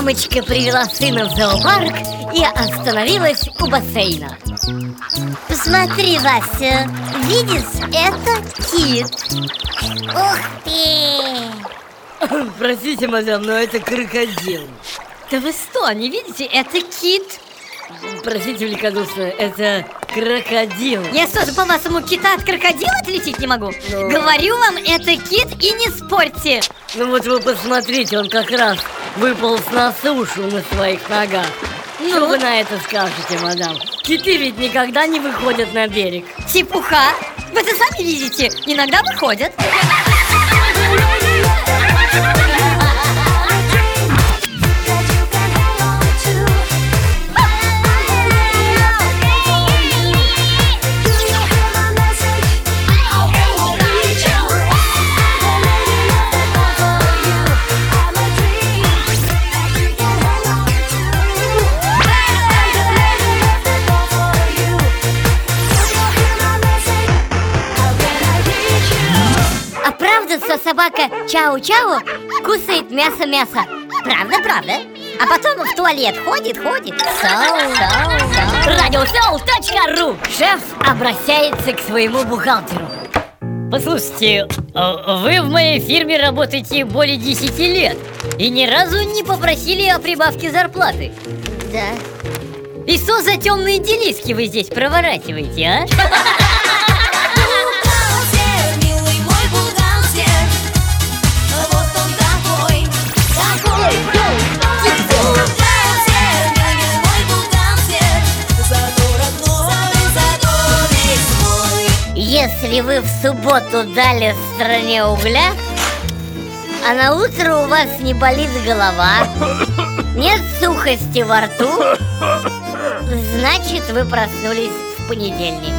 Девочка привела сына в зоопарк и остановилась у бассейна Посмотри, Вася, видишь, это кит Ух ты! Простите, мадам, но это крокодил Да вы что, не видите? Это кит Простите великодушно, это крокодил Я что же, по-вашему, кита от крокодила отличить не могу? Ну. Говорю вам, это кит и не спорьте Ну вот вы посмотрите, он как раз выполз на сушу на своих ногах. Что вы на это скажете, мадам? Киты ведь никогда не выходят на берег. Чепуха? Вы же сами видите, иногда выходят что собака Чау-Чау кусает мясо-мясо? Правда, правда? А потом в туалет ходит, ходит Радиосел.ру Шеф обращается к своему бухгалтеру Послушайте, а вы в моей фирме работаете более 10 лет И ни разу не попросили о прибавке зарплаты Да И что за темные делишки вы здесь проворачиваете, а? Если вы в субботу дали стране угля, а на утро у вас не болит голова, нет сухости во рту, значит вы проснулись в понедельник.